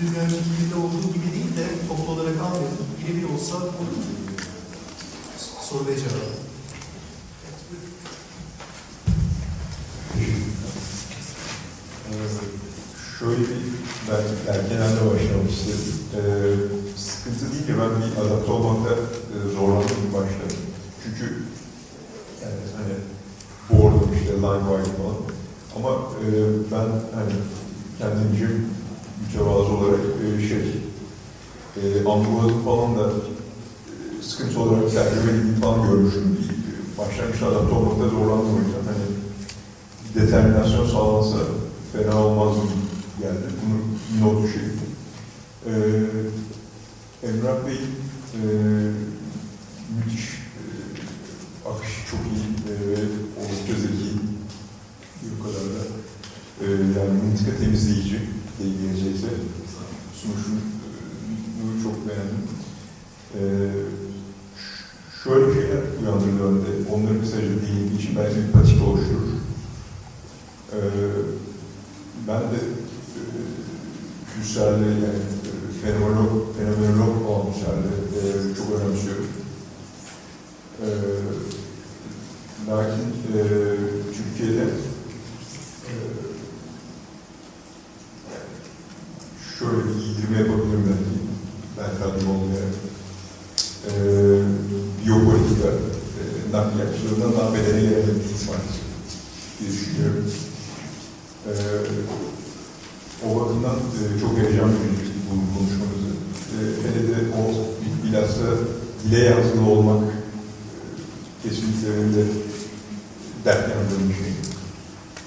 dün önceki olduğu gibi değil de toplu olarak almayalım. Birebir olsa olur mu? Soru ve cevap. Ee, şöyle bir belki erkenelde başlamak istedim. Ee, sıkıntı değil ki ben bir adapte olmakta e, zorlandım başta. Çünkü yani hani board'um işte line falan. Ama e, ben hani kendimce mütevazı olarak e, şey ambulansın falan da e, sıkıntı olarak edildiğini falan görmüştüm. Başlangıçta adapte olmakta zorlandım o yüzden. Hani determinasyon sağlansa fena olmaz geldi. Bunu not düşeyim. Ee, Emrah Bey e, müthiş e, akışı çok iyi e, oldukça zeki bir kadar da e, yani mıntıka temizleyici diyebileceğize sunuşunu e, çok beğendim. E, şöyle şeyler uyandırdı önde. Onları kısaca değindiği için belki bir patik oluşturur. Ee, ben de e, Hüsrer'le yani e, fenomenolog olan Hüsrer'le e, çok önemsiyorum. Ee, lakin e, Türkiye'de e, şöyle bir giydirme yapabilirim belki. Ben kadın olmayarak. E, biyopolitika e, nakliyatçılığından daha bedene gelebildiği maalesef diye düşünüyorum. Ee, o bakımdan e, çok heyecan verici bu konuşmamızı. E, hele de o bilhassa dile yazılı olmak e, kesinlikle de dert yandığım bir şey.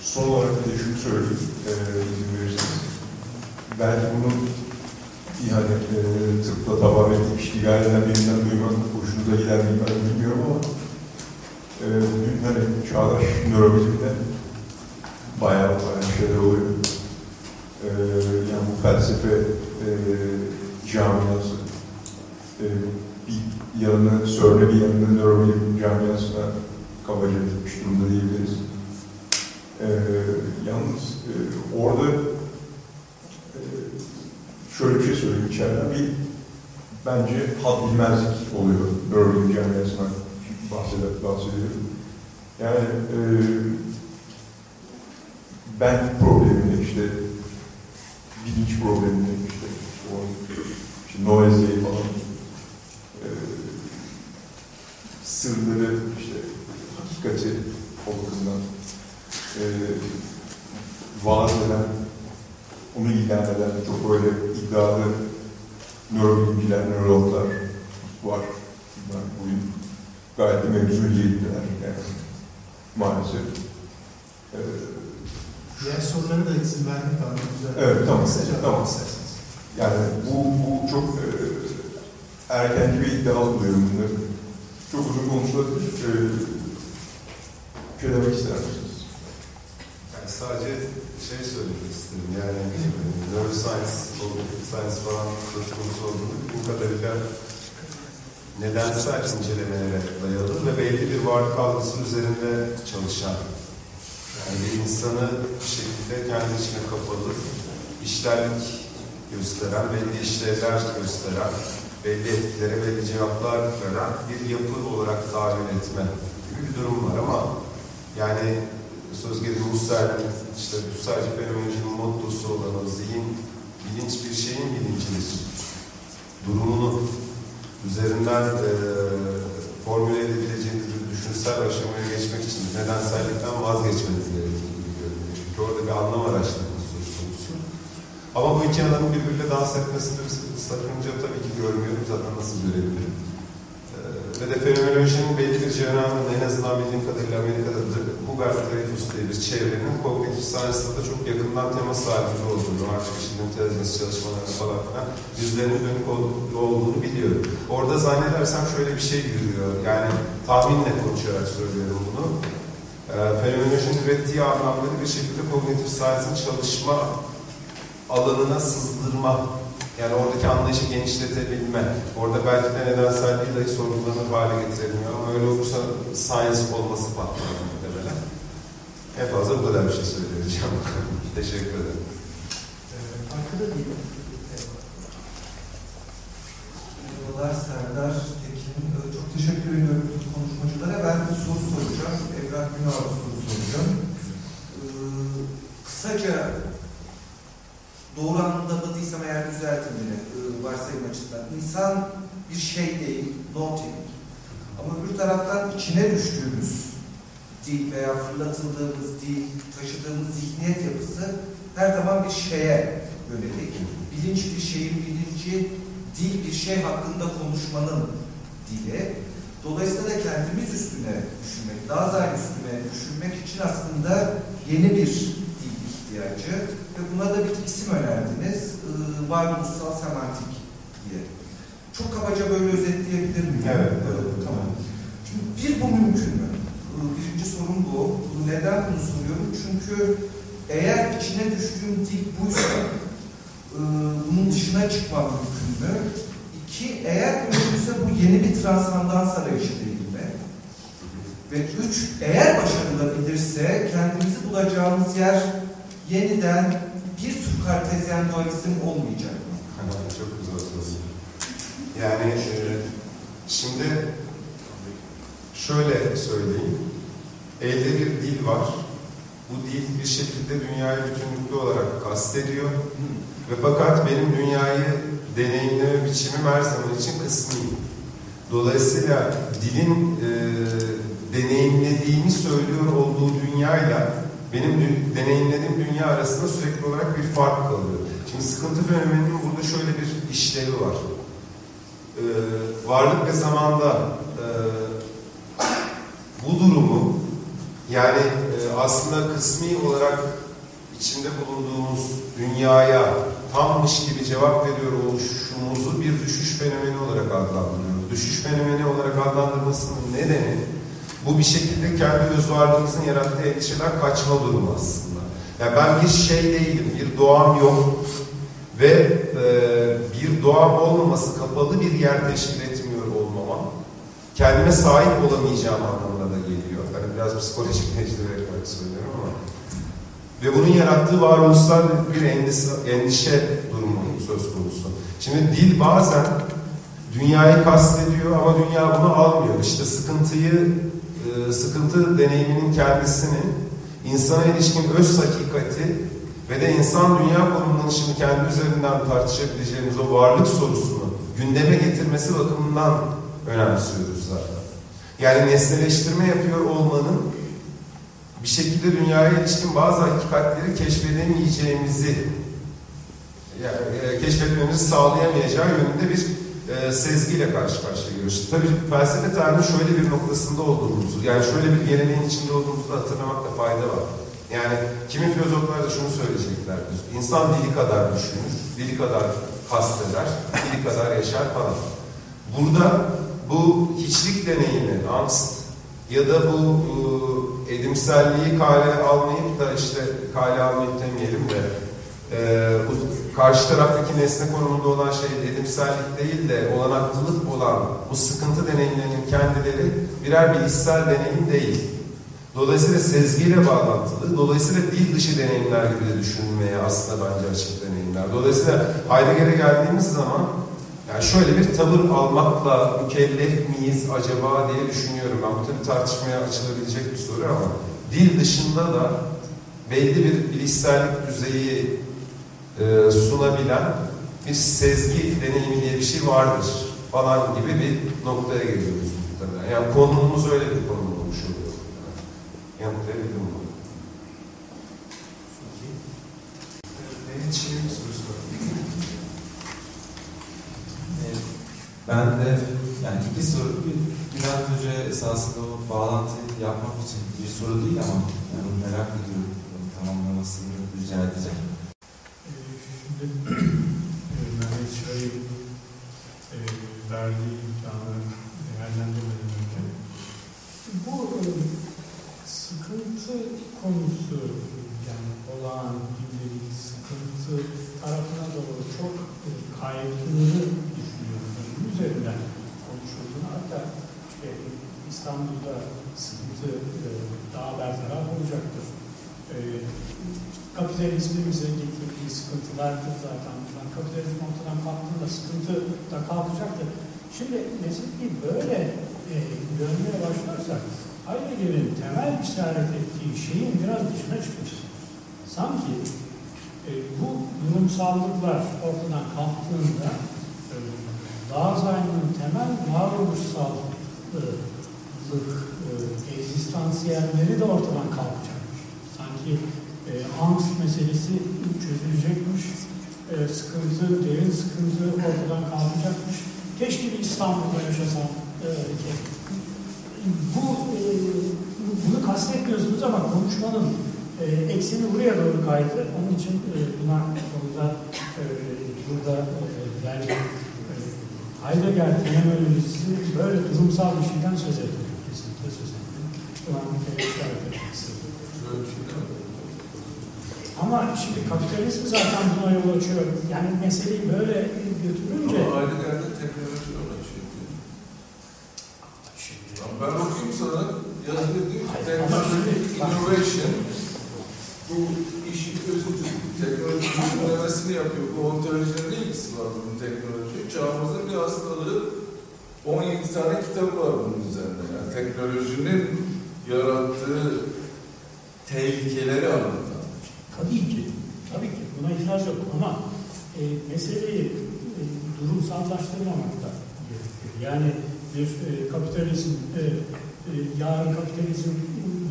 Son olarak bir de şunu söyleyeyim, e. Belki bunu yani e, tıpla tamamen iştigal eden birinden duymak hoşunuza gider mi bilmiyorum ama e, bugün hani çağdaş nörobilimde bayağı bayağı şeyler oluyor. Ee, yani bu felsefe e, camiası e, bir yanını söyle bir yanını nörobilim camiasına kabaca etmiş durumda diyebiliriz. Ee, yalnız e, orada e, şöyle bir şey söyleyeyim içeriden bir bence had bilmezlik oluyor nörobilim camiasına bahseder, bahsediyorum. Yani e, ben problemini işte bilinç problemini işte o işte noezeyi falan e, sırları işte hakikati o bakımdan e, vaaz eden onu ilan eden çok böyle iddialı nörobilimciler, nörologlar var. Ben bugün gayet de mevzuliyettiler yani maalesef. Ee, Diğer sorulara da izin vermek. Güzel. Evet, tamam. Kısaca Tamam. isterseniz. Yani bu, bu çok e, erkenci bir iddia buluyorum bunları. Çok uzun konuşulabilir. E, bir şey demek ister misiniz? Yani sadece şey söylemek istedim. Yani e, neuroscience, science falan söz konusu olduğunda bu kadarıyla nedensel incelemelere dayalı ve belli bir varlık algısı üzerinde çalışan yani bir insanı bir şekilde kendi içine kapalı, işlerlik gösteren, belli işlevler gösteren, belli etkilere belli cevaplar veren bir yapı olarak tahmin etme gibi bir durum var ama yani söz gelimi Husserl'in işte bu sadece fenomenolojinin mottosu olan o zihin, bilinç bir şeyin bilincidir. Durumunu üzerinden e, formüle edebileceğiniz bir düşünsel aşamaya geçmek için nedensellikten vazgeçmeniz gerektiği gibi. Çünkü orada bir anlam araştırması söz konusu. Ama bu iki adamın birbiriyle dans etmesinde bir sakınca tabii ki görmüyorum. Zaten nasıl görebilirim? Ve de fenomenolojinin bir cenahının en azından bildiğim kadarıyla Amerika'da da Hubert Dreyfus diye bir çevrenin kognitif science'da da çok yakından tema sahibi olduğunu, artificial intelligence çalışmalarına falan filan yüzlerine dönük olduğunu, biliyorum. Orada zannedersem şöyle bir şey yürüyor. Yani tahminle konuşarak söylüyorum bunu. Ee, fenomenolojinin ürettiği anlamları bir şekilde kognitif science'ın çalışma alanına sızdırma yani oradaki anlayışı genişletebilme. Orada belki de nedenselliği dahi sorgulanır hale getirebilmiyor ama öyle olursa science olması patlar muhtemelen. En fazla bu kadar bir şey söyleyebileceğim. Teşekkür ederim. aykırı değil mi? Merhabalar Serdar Tekin. Ee, Çok teşekkür ediyorum bütün konuşmacılara. Ben bir soru soracağım. Evrak Günal'a soru soracağım. Ee, kısaca doğru anlamadıysam eğer düzeltin beni e, varsayım açısından. İnsan bir şey değil, nothing. Ama bir taraftan içine düştüğümüz dil veya fırlatıldığımız dil, taşıdığımız zihniyet yapısı her zaman bir şeye yönelik. Bilinç bir şeyin bilinci, dil bir şey hakkında konuşmanın dili. Dolayısıyla da kendimiz üstüne düşünmek, daha zahir üstüne düşünmek için aslında yeni bir dil ihtiyacı ve buna da bir isim önerdiniz. Ee, varoluşsal semantik diye. Çok kabaca böyle özetleyebilir miyim? Evet, evet. Tamam. Şimdi bir bu mümkün mü? Birinci sorun bu. Neden bunu soruyorum? Çünkü eğer içine düştüğüm dil buysa e, bunun dışına çıkmam mümkün mü? İki, eğer mümkünse bu yeni bir transandans arayışı değil mi? Ve üç, eğer başarılabilirse kendimizi bulacağımız yer yeniden bir tür kartezyen dualizm olmayacak mı? Çok güzel soru. Yani şimdi şöyle söyleyeyim. Elde bir dil var. Bu dil bir şekilde dünyayı bütünlüklü olarak kastediyor. Ve fakat benim dünyayı deneyimleme biçimim her zaman için kısmi. Dolayısıyla dilin e, deneyimlediğini söylüyor olduğu dünyayla benim deneyimlediğim dünya arasında sürekli olarak bir fark kalıyor. Şimdi sıkıntı fenomeninin burada şöyle bir işlevi var. Ee, varlık ve zamanda e, bu durumu yani e, aslında kısmi olarak içinde bulunduğumuz dünyaya tammış gibi cevap veriyor oluşumuzu bir düşüş fenomeni olarak adlandırıyoruz. Düşüş fenomeni olarak adlandırmasının nedeni bu bir şekilde kendi öz varlığımızın yarattığı endişeden kaçma durumu aslında. Yani ben bir şey değilim, bir doğam yok ve e, bir doğam olmaması kapalı bir yer teşkil etmiyor olmama kendime sahip olamayacağım anlamına da geliyor. Hani biraz psikolojikleştirerek belki söylüyorum ama ve bunun yarattığı varoluşsal bir endişe, endişe durumu söz konusu. Şimdi dil bazen dünyayı kastediyor ama dünya bunu almıyor. İşte sıkıntıyı, sıkıntı deneyiminin kendisini, insana ilişkin öz hakikati ve de insan dünya konumlanışını kendi üzerinden tartışabileceğimiz o varlık sorusunu gündeme getirmesi bakımından önemsiyoruz zaten. Yani nesneleştirme yapıyor olmanın bir şekilde dünyaya ilişkin bazı hakikatleri keşfedemeyeceğimizi yani, e, keşfetmemizi sağlayamayacağı yönünde bir e, sezgiyle karşı karşıya geliyoruz. Tabii felsefe tarihinin şöyle bir noktasında olduğumuzu, yani şöyle bir geleneğin içinde olduğumuzu da hatırlamakta fayda var. Yani kimi filozoflar da şunu söyleyeceklerdir. İnsan dili kadar düşünür, dili kadar kasteder, dili kadar yaşar falan. Burada bu hiçlik deneyimi, angst ya da bu e, edimselliği kale almayıp da işte kale almayıp demeyelim de e, karşı taraftaki nesne konumunda olan şey edimsellik değil de olanaklılık olan bu sıkıntı deneyimlerinin kendileri birer bilişsel deneyim değil. Dolayısıyla sezgiyle bağlantılı, dolayısıyla dil dışı deneyimler gibi de düşünülmeye aslında bence açık deneyimler. Dolayısıyla Heidegger'e geldiğimiz zaman yani şöyle bir tavır almakla mükellef miyiz acaba diye düşünüyorum. Ben bu tabii tartışmaya açılabilecek bir soru ama dil dışında da belli bir bilişsellik düzeyi e, sunabilen bir sezgi deneyimi diye bir şey vardır falan gibi bir noktaya geliyoruz muhtemelen. Yani konumumuz öyle bir konum olmuş oluyor. Yanıtlayabildim mi? Benim için bir soru. Ee, Ben de yani iki soru, bir, Bülent Hoca esasında o bağlantıyı yapmak için bir soru değil ama yani merak ediyorum. Tamamlamasını rica edeceğim. Ee, Şimdi e, Mehmet Şah'ın e, verdiği imkanı değerlendirmeden önce bu e, sıkıntı konusu yani olağan bildiği sıkıntı tarafına doğru çok e, kaygılı düşünüyorum. Bunun üzerinden konuşulduğunu hatta işte İstanbul'da sıkıntı e, daha bertaraf olacaktır. E, kapitalizmimize getirdiği sıkıntılardır zaten. Yani kapitalizm ortadan kalktığında sıkıntı da kalkacaktır. Şimdi meseleyi böyle e, görmeye başlarsak Heidegger'in temel işaret ettiği şeyin biraz dışına çıkmış. Sanki e, bu durumsallıklar ortadan kalktığında e, Dazai'nin temel varoluşsallık e, egzistansiyelleri de ortadan kalkacakmış. Sanki e, angst meselesi çözülecekmiş, e, sıkıntı, derin sıkıntı ortadan kalkacakmış. Keşke bir İstanbul'da yaşasam. E, bu e, bunu kastetmiyorsunuz ama konuşmanın e, ekseni buraya doğru kaydı. Onun için e, buna konuda e, burada e, yani e, Heidegger fenomenolojisi böyle durumsal bir şeyden söz ediyor. Kesinlikle söz ediyor. Buna bir kere işaret etmek istedim. Şöyle bir şey? Ama şimdi kapitalizm zaten buna yol açıyor. Yani meseleyi böyle götürünce... Ama aynı yerde teknoloji yol açıyor. diyor. Şimdi, Lan Ben okuyayım sana. Yazıda diyor ki teknoloji innovation bu işin özüdür. Teknoloji çözümlemesini yapıyor. Bu ontolojinin ne ilgisi var bunun teknoloji? Çağımızın bir hastalığı 17 tane kitap var bunun üzerinde. Yani teknolojinin yarattığı tehlikeleri anlatan. Tabii ki, tabii ki buna itiraz yok ama e, meseleyi e, durumsallaştırmamak da gerekiyor. Yani bir e, kapitalizm, e, e, yarın kapitalizm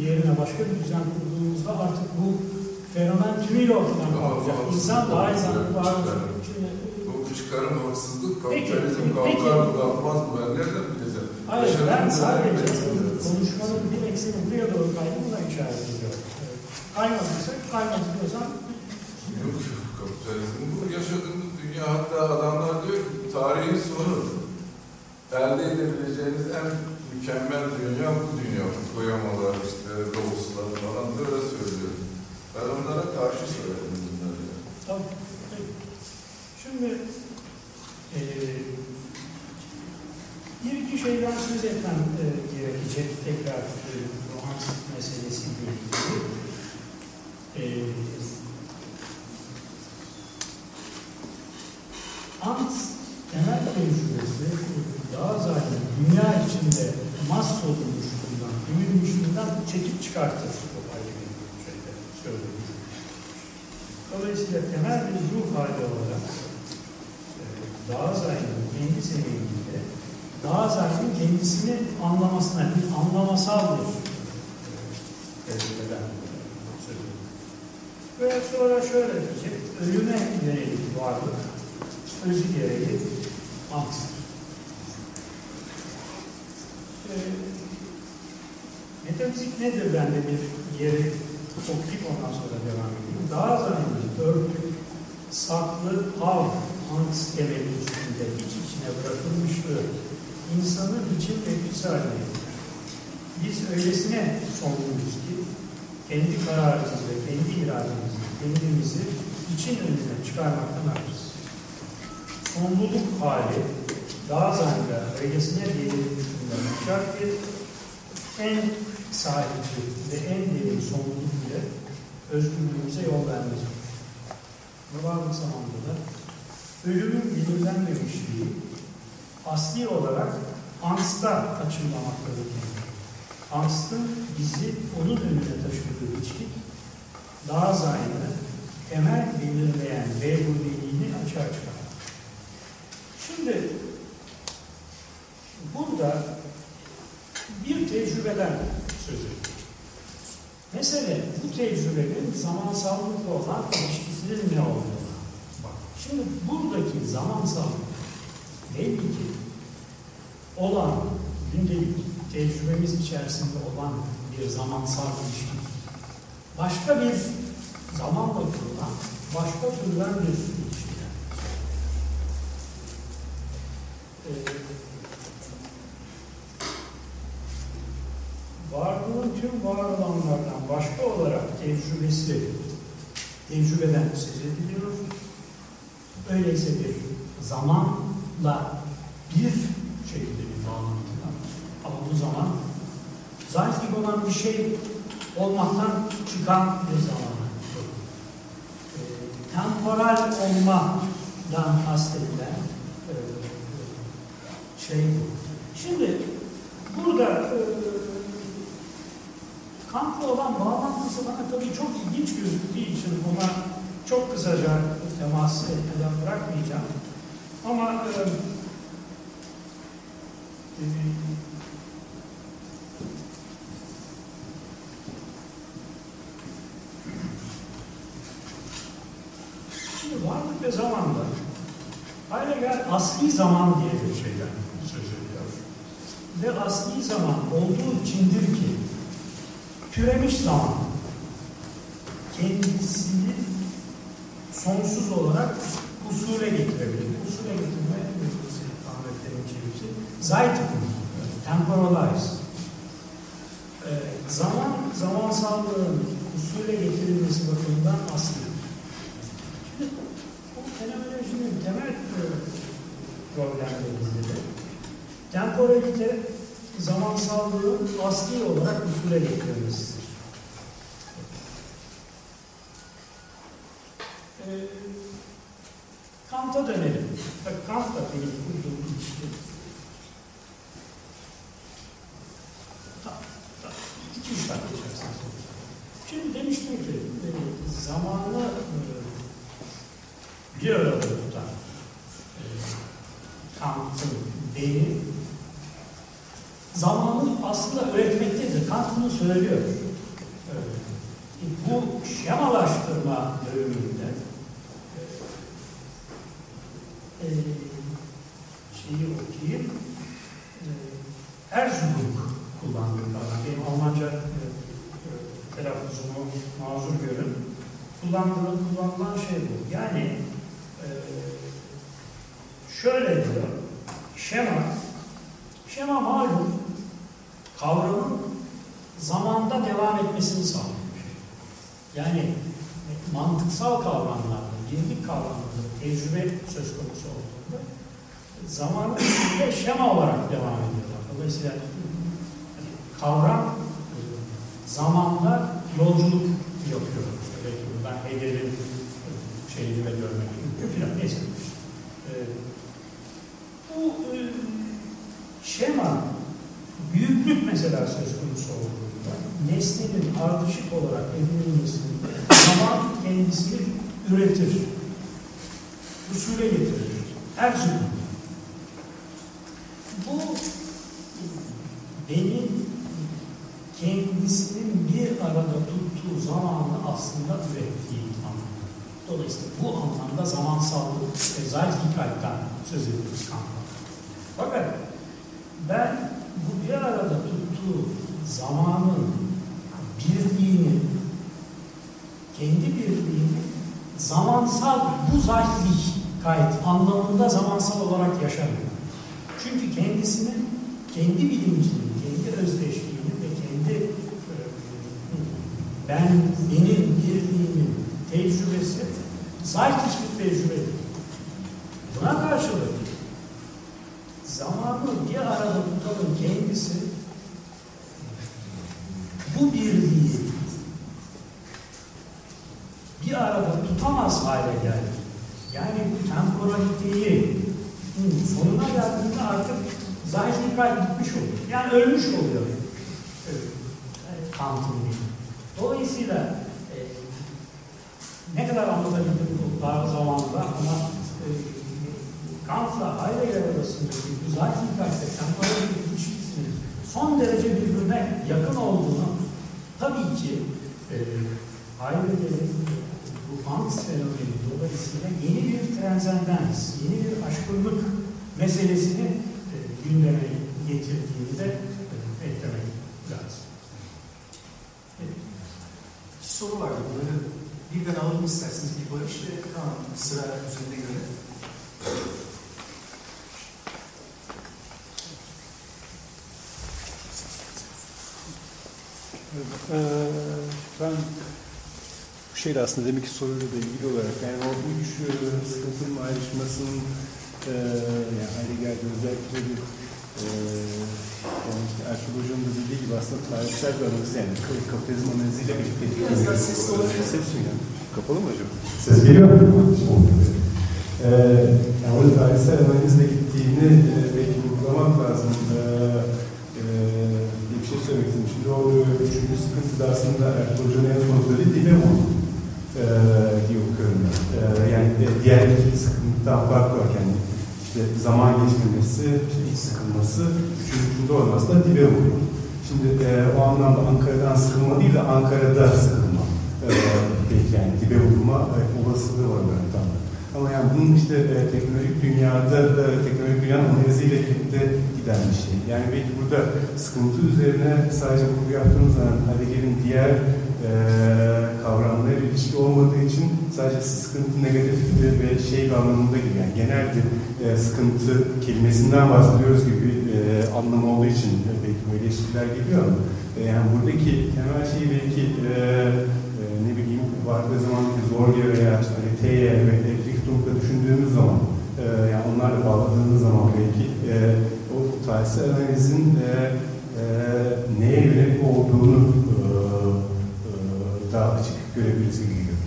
yerine başka bir düzen kurduğumuzda artık bu fenomen tümüyle ortadan kalkacak. İnsan daha insan var. Bu çıkarım haksızlık, kapitalizm kalkar mı kalkmaz mı ben nereden bileceğim? Hayır, ben sadece konuşmanın bir ekseni buraya doğru kaydığına işaret ediyorum. Kaymadıysa kaymadı diyorsan Yok yok kapitalizm bu yaşadığımız dünya hatta adamlar diyor ki tarihin sonu elde edebileceğiniz en mükemmel dünya bu dünya. Koyamalar işte Doğuslar falan da öyle söylüyor. Ben onlara karşı söyledim bunları. Peki. Şimdi eee bir iki şeyden söz etmem e, gerekecek tekrar e, bu Hans meselesiyle ilgili. Eee Hans temel tecrübesi daha zaten dünya içinde mahsolunmuşluğundan, büyümüşlüğünden çekip çıkartır. O bir şeyde söylemiş. Dolayısıyla temel bir ruh hali olarak e, daha zaten kendi seviyinde daha zaten kendisini anlamasına bir anlamasal bir e, tecrübeden. Ve sonra şöyle diyecek, ölüme yönelik varlık, özü gereği angstır. E, metafizik nedir bende bir yeri okuyup ondan sonra devam edeyim. Daha zaten örtük, saklı, hav, angst temeli üstünde iç içine bırakılmışlığı insanı biçim bekçisi haline. Biz öylesine sonluyuz ki kendi kararımız ve kendi irademizle kendimizi için önüne çıkarmaktan aciz. Sonluluk hali daha zanneder öylesine belirtilmişinden şart bir en sahici ve en derin sonluluk bile özgürlüğümüze yol vermez. Ve varlık zamanında da ölümün belirlenmemişliği asli olarak angsta açılmamaktadır. Angstın bizi onun önüne taşıdığı içlik daha zahide temel belirleyen vehudiliğini açığa çıkarır. Şimdi burada bir tecrübeden söz ediyor. Mesele bu tecrübenin zamansallıkla olan ilişkisinin ne olduğunu. Bak, şimdi buradaki zamansallık belli ki olan gündelik tecrübemiz içerisinde olan bir zamansal ilişki. Başka bir zamanla kurulan, başka türden bir ilişki. Ee, varlığın tüm var olanlardan başka olarak tecrübesi, tecrübeden söz ediliyor. Öyleyse bir zamanla bir şekilde bir bağlantı. Ama bu zaman zahir olan bir şey olmaktan çıkan bir zaman. temporal olmadan kastedilen e, şey bu. Şimdi burada e, Kant'la olan bağlantısı bana tabii çok ilginç gözüktüğü için ona çok kısaca temas etmeden bırakmayacağım. Ama e, e, Şimdi varlık ve zamanda Heidegger asli zaman diye bir şeyden söz ediyor. Ve asli zaman olduğu içindir ki türemiş zaman kendisini sonsuz olarak usule getirebilir. Usule getirme Ahmetlerin çevirisi Zeitpunkt, temporalize. Ee, zaman, zamansallığın usule getirilmesi bakımından asli. Şimdi bu fenomenolojinin temel problemlerinden de temporalite zamansallığın asli olarak usule getirilmesidir. Ee, Kant'a dönelim. Bak Kant'la benim kurduğum ilişki. Ta- ta- İki üç dakika içerisinde soracağım. Şimdi demiştim ki e, zamanı e, bir arada tutan e, Kant'ın beyni zamanı aslında öğretmektedir. Kant bunu söylüyor. E, bu şemalaştırma bölümünde e, şeyi okuyayım. E, Herzog kullandığı kavram. Benim Almanca e, e, telaffuzumu mazur görün. Kullandığı, kullanılan şey bu. Yani e, şöyle diyor. Şema şema malum kavramın zamanda devam etmesini sağlıyor. Yani mantıksal kavramlarda, birlik kavramlarda tecrübe söz konusu olduğunda zamanın içinde şema olarak devam ediyorlar. Dolayısıyla kavram zamanda yolculuk yapıyor. Belki buradan Hegel'in şeyini ve görmek mümkün filan. Neyse. E, bu e, şema büyüklük mesela söz konusu olduğunda nesnenin ardışık olarak edinilmesinde zaman kendisini üretir. Usule getirir. Her zaman. Bu benim kendisinin bir arada tuttuğu zamanı aslında ürettiği anlamı. Dolayısıyla bu anlamda zamansallık ve Zeitlichkeit'ten söz ediyoruz Kant'ta. Fakat ben bu bir arada tuttuğu zamanın birliğini, kendi birliğini zamansal bu Zeitlichkeit anlamında zamansal olarak yaşamıyor. Çünkü kendisinin kendi bilincinin, kendi özdeşliğinin ve kendi e, ben, benim birliğimin tecrübesi Zeitlichkeit tecrübedir. Buna karşılık zamanı bir arada tutalım kendisi bu birliği bir arada tutamaz hale geldi. Yani bu temporaliteyi sonuna geldiğinde artık zahirlikler gitmiş oluyor. Yani ölmüş oluyor. Kant'ın Dolayısıyla e, ne kadar anlatabildim bu dar zamanda ama e, Kant'la Heidegger arasındaki bu zahirliklerle temporalite ilişkisinin son derece birbirine yakın olduğunu tabii ki e, Heidegger'in bu Angst fenomeni dolayısıyla yeni bir transcendens, yeni bir aşkınlık meselesini gündeme getirdiğini de e, eklemek lazım. Evet. İki soru vardı. Bunları birden alalım isterseniz bir barış ve tamam sıra üzerine göre. Ee, ben bu şeyle aslında demek ki soruyla da ilgili olarak yani o üç e, sınıfın ayrışmasının e, yani Heidegger'de özellikle bir e, yani işte Ertuğrul Hoca'nın da dediği gibi aslında tarihsel bir analiz yani kapitalizm analiziyle birlikte Biraz daha sesli olabilir. Ses mi yani? Kapalı mı acaba? Ses geliyor mu? Ee, yani orada tarihsel analizle gittiğini e, belki vurgulamak lazım. Ee, e, bir şey söylemek istedim. Şimdi o üçüncü sıkıntı da aslında Ertuğrul Hoca'nın en son söylediği dile vurdu. Ee, okuyorum ben. Ee, diğer iki sıkıntıdan farklı yani işte zaman geçmemesi, işte iç sıkılması, üçüncüsünde olması da dibe vuruyor. Şimdi e, o anlamda Ankara'dan sıkılma değil de Ankara'da sıkılma. E, yani dibe vurma e, olasılığı var bir ortamda. Ama yani bunun işte e, teknolojik dünyada, e, teknolojik dünyanın analiziyle birlikte giden bir şey. Yani belki burada sıkıntı üzerine sadece vurgu yaptığımız zaman Heidegger'in diğer sıkıntı negatif ve şey bir anlamında gibi yani genel bir e, sıkıntı kelimesinden bahsediyoruz gibi e, anlamı olduğu için e, belki böyle ilişkiler geliyor ama e, yani buradaki temel şey belki e, e, ne bileyim vardığı zaman zor veya işte Aliteye ve Richtum'da düşündüğümüz zaman e, yani onlarla bağladığımız zaman belki e, o tarihsel analizin e, e, neye yönelik olduğunu e, e, daha açık görebiliriz gibi geliyor.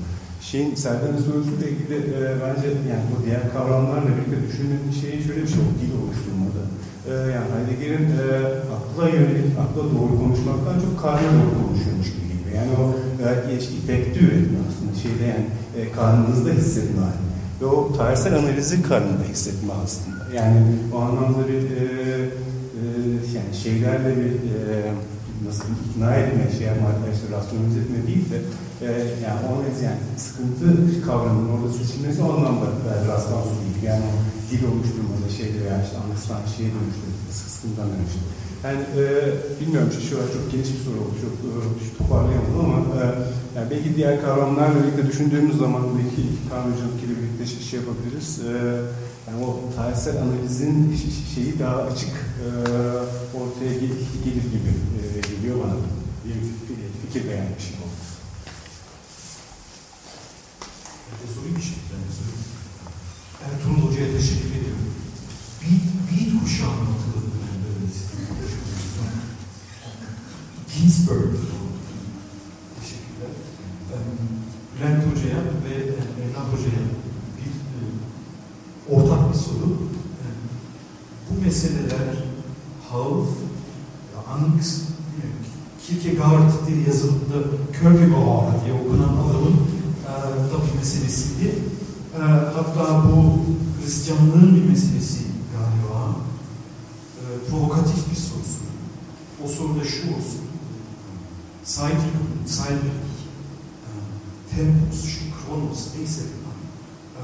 Şeyin Serdar'ın sorusuyla ilgili e, bence yani bu diğer kavramlarla birlikte düşündüğüm şeyin şöyle bir şey o dil oluşturmada. E, yani Heidegger'in e, akla yönelik, akla doğru konuşmaktan çok karnına doğru konuşuyormuş gibi geliyor. Yani o e, efekti üretme aslında şeyde yani e, karnınızda hissetme hali. Ve o tarihsel analizi karnında hissetme aslında. Yani o anlamda bir e, e, yani şeylerle bir e, nasıl ikna etme, şey yapma, işte rasyonize etme değil de yani o yani sıkıntı kavramının orada seçilmesi o anlamda e, rastlantı değil. Yani dil oluşturmada şeyde veya işte anlatılan şeye dönüştürmesi, sıkıntıdan dönüştürmesi. Yani e, bilmiyorum şu, şu çok geniş bir soru oldu, çok e, toparlayamadım ama e, yani belki diğer kavramlarla birlikte düşündüğümüz zaman belki Kaan Hoca'nınkiyle birlikte şey, şey yapabiliriz. E, yani o tarihsel analizin şeyi daha açık e, ortaya gelir gibi e, geliyor bana. Bir fikir şey oldu. Sorayım bir şey. Ben sorayım. Ertuğrul Hoca'ya teşekkür ediyorum. Beat, beat kuşağını hatırladım ben böyle. Ginsberg. Teşekkürler. Ben Hoca'ya ve Emrah Hoca'ya bir e, ortak bir soru. E, bu meseleler Hauf, Angst, Kierkegaard diye yazılımda Kierkegaard diye okunan adamın bir meselesiydi. E, hatta bu Hristiyanlığın bir meselesi galiba. E, provokatif bir sorusu. O soru da şu olsun. Cyclic, cyclic, e, şu kronos neyse. E,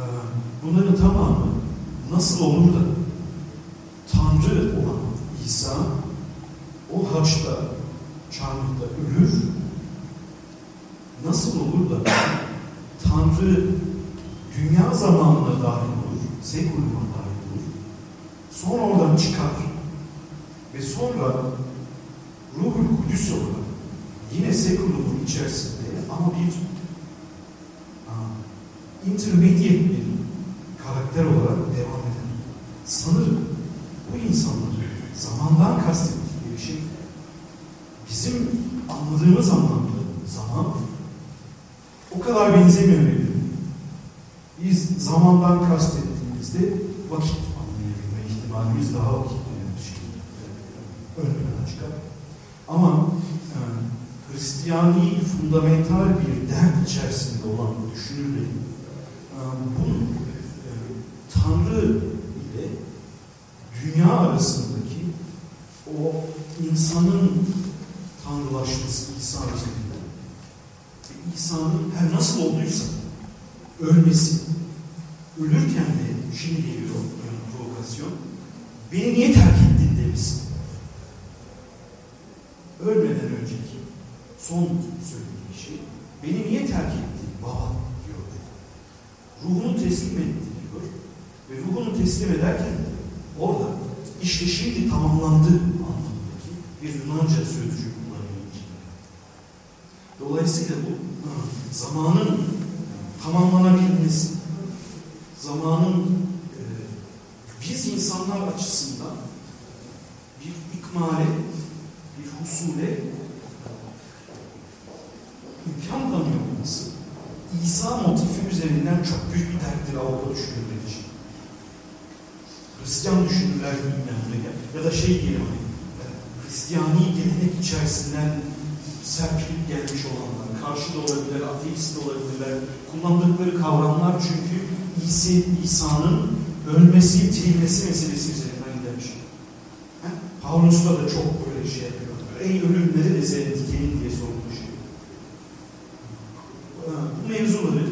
bunların tamamı nasıl olur da Tanrı olan İsa o haçta, çarmıhta ölür, nasıl olur da Tanrı dünya zamanına dahil olur, sekuluma dahil olur. Sonra oradan çıkar ve sonra ruhul kudüs olarak yine sekulumun içerisinde ama bir intermediate bir karakter olarak devam eder. Sanırım bu insanları zamandan kastettikleri şey bizim anladığımız anlamda zaman kadar benzemiyor birbirine. Biz zamandan kastettiğimizde vakit anlayabilme ihtimalimiz daha vakit şekilde ön çıkar. Ama e, Hristiyani fundamental bir dert içerisinde olan düşünürlerin e, bunun e, Tanrı ile dünya arasındaki o insanın tanrılaşması İsa üzerinde İsa'nın her nasıl olduysa ölmesi, ölürken de şimdi geliyor yani provokasyon, beni niye terk ettin demesin. Ölmeden önceki son söylediği şey, beni niye terk ettin baba diyor. Ruhunu teslim etti diyor. Ve ruhunu teslim ederken de orada işte şimdi tamamlandı anlamındaki bir Yunanca sözcük kullanıyor. Dolayısıyla bu zamanın tamamlanabilmesi, zamanın e, biz insanlar açısından bir ikmale, bir husule imkan tanıyor İsa motifi üzerinden çok büyük bir derttir Avrupa düşünürleri için. Hristiyan düşünürler bilmem ne ya da şey diyelim hani Hristiyani gelenek içerisinden serpilip gelmiş olanlar, karşı olabilirler, ateist de olabilirler. Kullandıkları kavramlar çünkü İsa, İsa'nın ölmesi, dirilmesi meselesi üzerinden gider şey. Ha? Pavlus'ta da çok böyle şey yapıyor. Ey ölümleri de sen dikenin diye sormuş. Bu mevzuları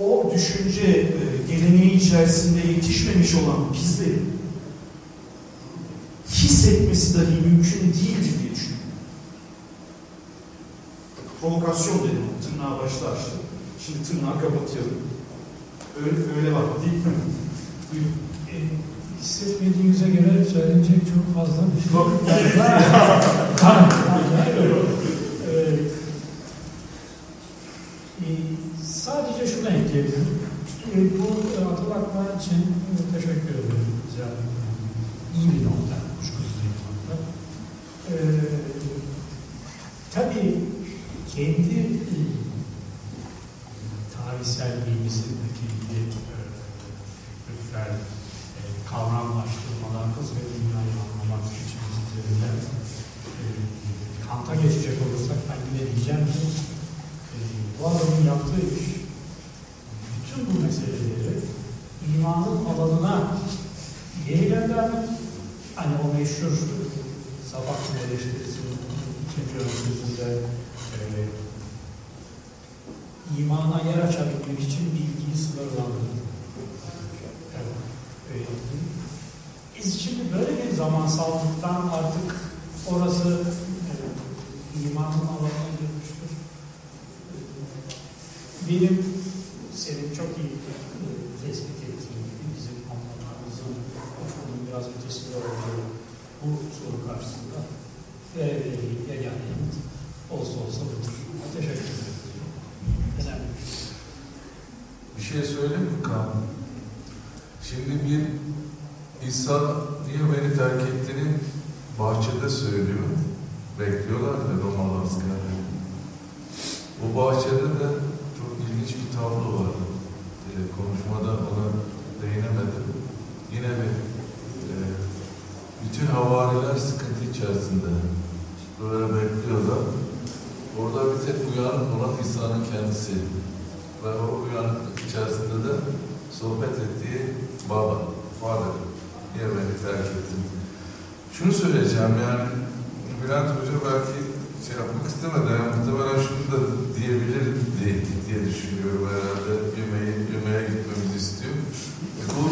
o düşünce e, geleneği içerisinde yetişmemiş olan bizlerin hissetmesi dahi mümkün değildir diye düşünüyorum. Provokasyon dedim. Tırnağı başta açtım. Şimdi tırnağı kapatıyorum. Öyle, öyle var değil mi? Buyurun. E, hissetmediğinize göre söylenecek çok fazla bir şey yok. Ee, e, sadece şunu ekleyebilirim. E, bu e, hatırlatma için e, teşekkür ederim. İyi bir nokta. Kuşkusuz iyi bir nokta. E, tabii kendi e, tarihsel bilgisindeki e, kültürel e, kavramlaştırmalar, kız ve dünyayı anlamak için üzerinden Kant'a geçecek olursak ben yine diyeceğim ki e, bu adamın yaptığı iş bütün bu meseleleri imanın alanına geri göndermek hani o meşhur e, Sabahattin eleştirisinin ikinci öncüsünde e, imana yer açabilmek için bilgiyi sınırlandırır. Evet. Ee, Biz şimdi böyle bir zamansallıktan artık orası e, imanın alanına girmiştir. E, Benim senin çok iyi e, tespit ettiğin gibi bizim anlamlarımızın ufukunun biraz ötesinde olduğu bu soru karşısında verebileceğim yegane yanıt olsa olsa budur. Teşekkür ederim. Önemli bir şey. Bir şey söyleyeyim mi Kaan? Şimdi bir İsa niye beni terk ettiğini bahçede söylüyor. Bekliyorlar da Romalı askerler. O bahçede de çok ilginç bir tablo var. Ee, konuşmada ona değinemedim. Yine bir e, bütün havariler sıkıntı içerisinde. Böyle bekliyorlar. Orada bir tek uyanık olan İsa'nın kendisi. Ve o uyanıklık içerisinde de sohbet ettiği baba, father, niye beni terk ettin? Şunu söyleyeceğim yani, Bülent Hoca belki şey yapmak istemedi, yani muhtemelen şunu da diyebilir diye, düşünüyorum herhalde, yemeğe, yemeğe gitmemizi istiyor. E bu,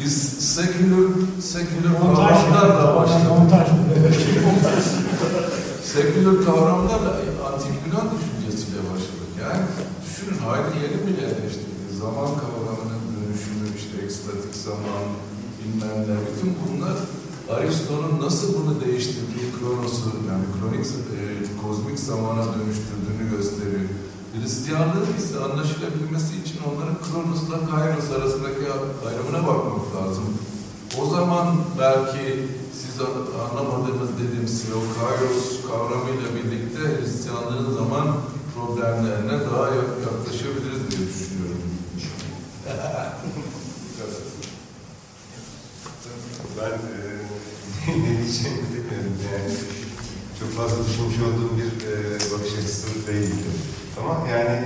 biz sekülür, sekülür kavramlarla başladık. Seküler kavramlarla antik Yunan düşüncesiyle başladık. Yani düşünün Heidegger'in bile eleştirdiği zaman kavramının dönüşümü, işte ekstatik zaman, bilmem ne, bütün bunlar Aristo'nun nasıl bunu değiştirdiği kronosu, yani kronik, e, kozmik zamana dönüştürdüğünü gösteriyor. Hristiyanlığın ise anlaşılabilmesi için onların kronosla kairos arasındaki ayrımına bakmak lazım. O zaman belki siz anlamadığınız dediğim kairos kavramıyla birlikte Hristiyanlığın zaman problemlerine daha yaklaşabiliriz diye düşünüyorum. Ben e, ne diyeceğimi bilmiyorum. Yani çok fazla düşünmüş olduğum bir e, bakış açısı değildi. Ama yani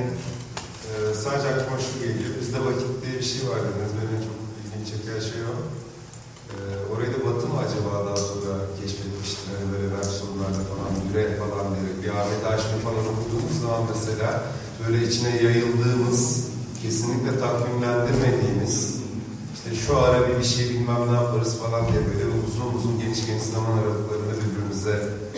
e, sadece aklıma şu geliyor. Bizde vakit diye bir şey var dediniz. Benim çok ilgimi çeken şey o. E, orayı da Batı mı acaba daha sonra keşfetmiştir? Hani böyle web sorularda falan, müre falan diye. Bir Ahmet Haşmi falan okuduğumuz zaman mesela böyle içine yayıldığımız, kesinlikle takvimlendirmediğimiz işte şu ara bir bir şey bilmem ne yaparız falan diye böyle uzun uzun geniş geniş zaman aralıklarında birbirimize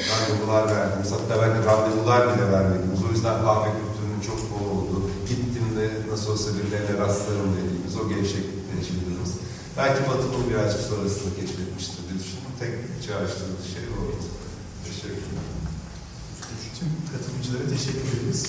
randevular verdiğimiz, hatta belki randevular bile vermediğimiz, o yüzden kahve kültürünün çok bol olduğu, gittim de nasıl olsa birilerine rastlarım dediğimiz, o gevşeklikle yaşadığımız. Belki Batı bunu birazcık sonrasında keşfetmiştir diye düşündüm. Tek çağrıştırdığı şey oldu. Teşekkürler. Tüm katılımcılara teşekkür ederiz.